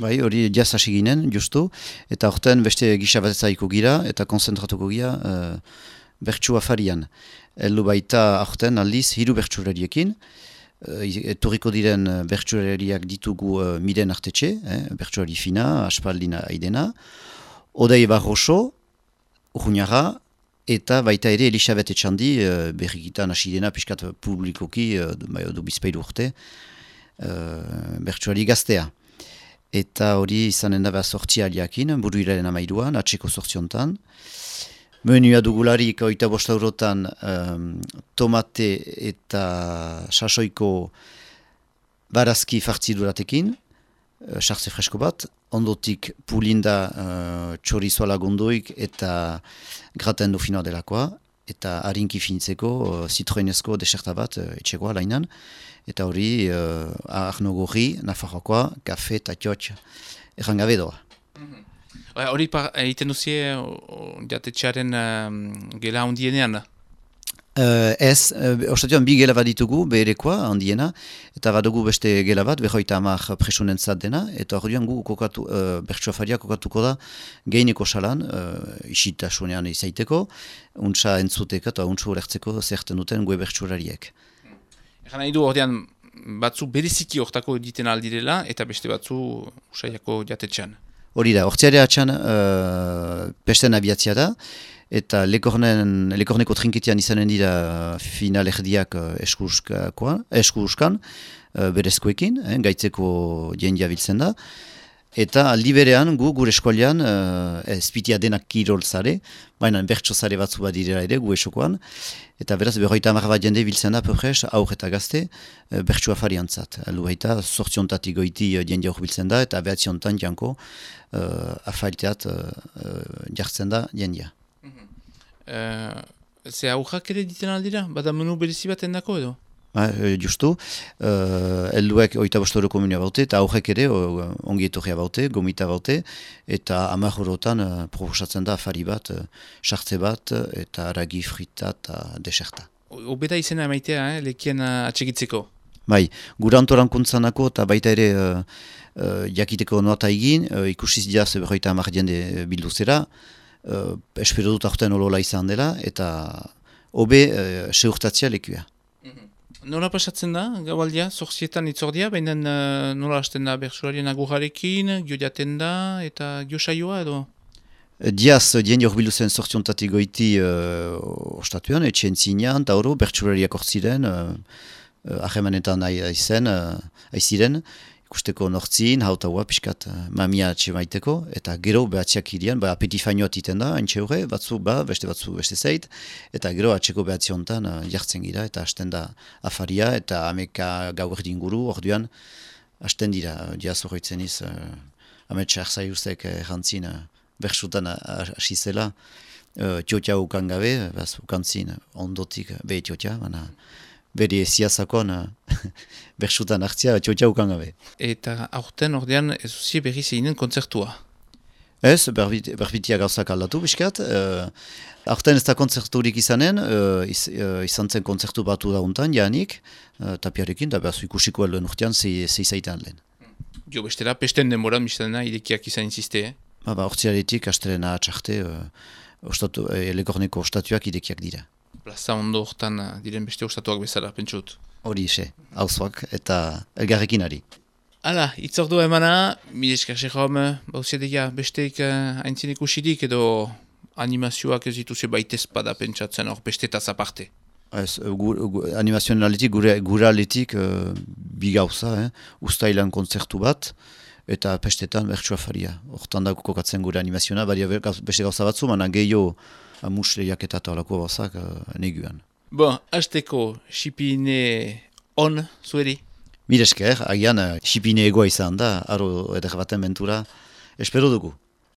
Bai, hori jaz hasi ginen, justu, eta horten beste gisa batzaiko gira, eta konzentratuko gira uh, bertsu afarian. Eldu baita horten aldiz, hiru bertsurariekin, uh, etorriko diren bertsurariak ditugu uh, miren artetxe, eh, bertsurari fina, aspaldina aidena, odei barroso, urruñara, eta baita ere Elisabeth Etxandi, uh, berrikitan hasi dena, piskat publikoki, uh, du bizpailu urte, uh, bertsurari gaztea. Eta hori izanen da behar sortzi aliakin, buru iraren amairuan, atxeko sortziontan. Menua dugularik oita bostaurotan um, tomate eta sasoiko barazki fartzi duratekin, sartze uh, fresko bat, ondotik pulinda uh, txorizoa lagunduik eta graten dufinoa delakoa, eta harinki finitzeko uh, citroenezko deserta bat uh, etxekoa lainan eta hori uh, arno gorri, nafarrokoa, kafe eta txotx errangabe doa. Mhm. Hori egiten duzie jatetxearen gela ondienean? Uh, ez, uh, ostatuan bi gela bat ditugu beherekoa handiena, eta badugu beste gela bat, behoita amak presunen dena, eta hori gu kokatu, uh, bertsuafaria kokatuko da gehineko salan, uh, isita sunean izaiteko, untsa entzuteko eta untsa urertzeko zerten duten gue bertsuarariek. Egan nahi du ordean batzu beriziki hortako egiten aldirela eta beste batzu usaiako jatetxean. Hori da, hortziare atxan uh, pesten abiatzia da eta lekornen, lekorneko trinketian izanen dira final erdiak uh, eskuruskan uh, berezkoekin, eh, gaitzeko jendia biltzen da. Eta aldi berean, gu, gure eskualian, uh, ezpitia denak kirol zare, baina bertso zare batzu bat direla ere, gu esokoan. Eta beraz, berroita marra bat jende biltzen da, perres, aur eta gazte, uh, bertso afariantzat. Alu baita, sortziontatik goiti uh, jende hor biltzen da, eta behatziontan janko uh, afailteat uh, jartzen da jendea. Uh, ze aurrak ere diten aldira? Bada menu berezi bat endako edo? Ba, justu, uh, elduek oita bostoro komunia baute, eta aurrek ere ongi etorria baute, gomita baute, eta amak horotan uh, proposatzen da afari bat, sartze bat, eta aragi frita eta deserta. Obeta izena emaitea, eh, lekien uh, atsegitzeko? Bai, gura antorankuntzanako eta baita ere uh, uh, jakiteko noata egin, uh, ikusiz diaz berroita amak jende bilduzera, uh, espero dut aurten olola izan dela, eta obe uh, seurtatzea lekua. Nola pasatzen da, gaualdia, zorzietan itzordia, baina uh, nola hasten da berxularien agurrarekin, giodaten da, eta giosaioa edo? Diaz, dien jorbilu zen sortziontatik goiti uh, ostatuan, etxen zinean, eta hori berxulariak orziren, uh, uh, ahemanetan uh, aiziren, ikusteko nortzin, hauta hua piskat uh, mamia atxe eta gero behatziak irian, ba, apetifainoat iten da, haintxe horre, batzu, ba, beste batzu, beste zeit, eta gero atxeko behatziontan uh, jartzen gira, eta hasten da afaria, eta ameka gau erdin guru, orduan, hasten dira, diaz horretzen iz, uh, ametsa arzai ustek errantzin, uh, bersutan hasi zela, uh, tiotia ukan gabe, baz, ukantzin, ondotik, behi tiotia, baina, bere ziazakon bersutan hartzia txotxa ukan gabe. Eta aurten ordean ez uzi berri zeinen kontzertua? Ez, berbitia gauzak aldatu biskat. Uh, aurten ez da kontzerturik izanen, uh, iz, uh, izan zen kontzertu batu da untan, janik, uh, tapiarekin, da behar ikusiko alduen urtean zei, zaitan lehen. Jo, bestela, pesten demoran, mistena, idekiak izan insiste, eh? Ba, ba, ortsiaretik, astelena atxarte, uh, ostatu, elekorneko ostatuak idekiak dira plaza ondo hortan eh, diren beste ostatuak bezala, pentsut. Hori ise, hauzoak eta elgarrekin ari. Hala, itzordu emana, midezka sehom, bauziadeia besteik uh, haintzin ikusidik edo animazioak ez dituzio baitez pada pentsatzen hor bestetaz aparte. Ez, gu, gu, animazioen aletik, gure, gure aletik uh, bi gauza, eh? ustailan konzertu bat, eta pestetan bertsua faria. Hortan dago kokatzen gure animazioa, baina beste gauza batzu, mana gehiago amusleiak eta talako bazak uh, neguan. Bon, azteko, xipine on, zueri? Miresker, agian, xipine egoa izan da, aro eder baten mentura, espero dugu.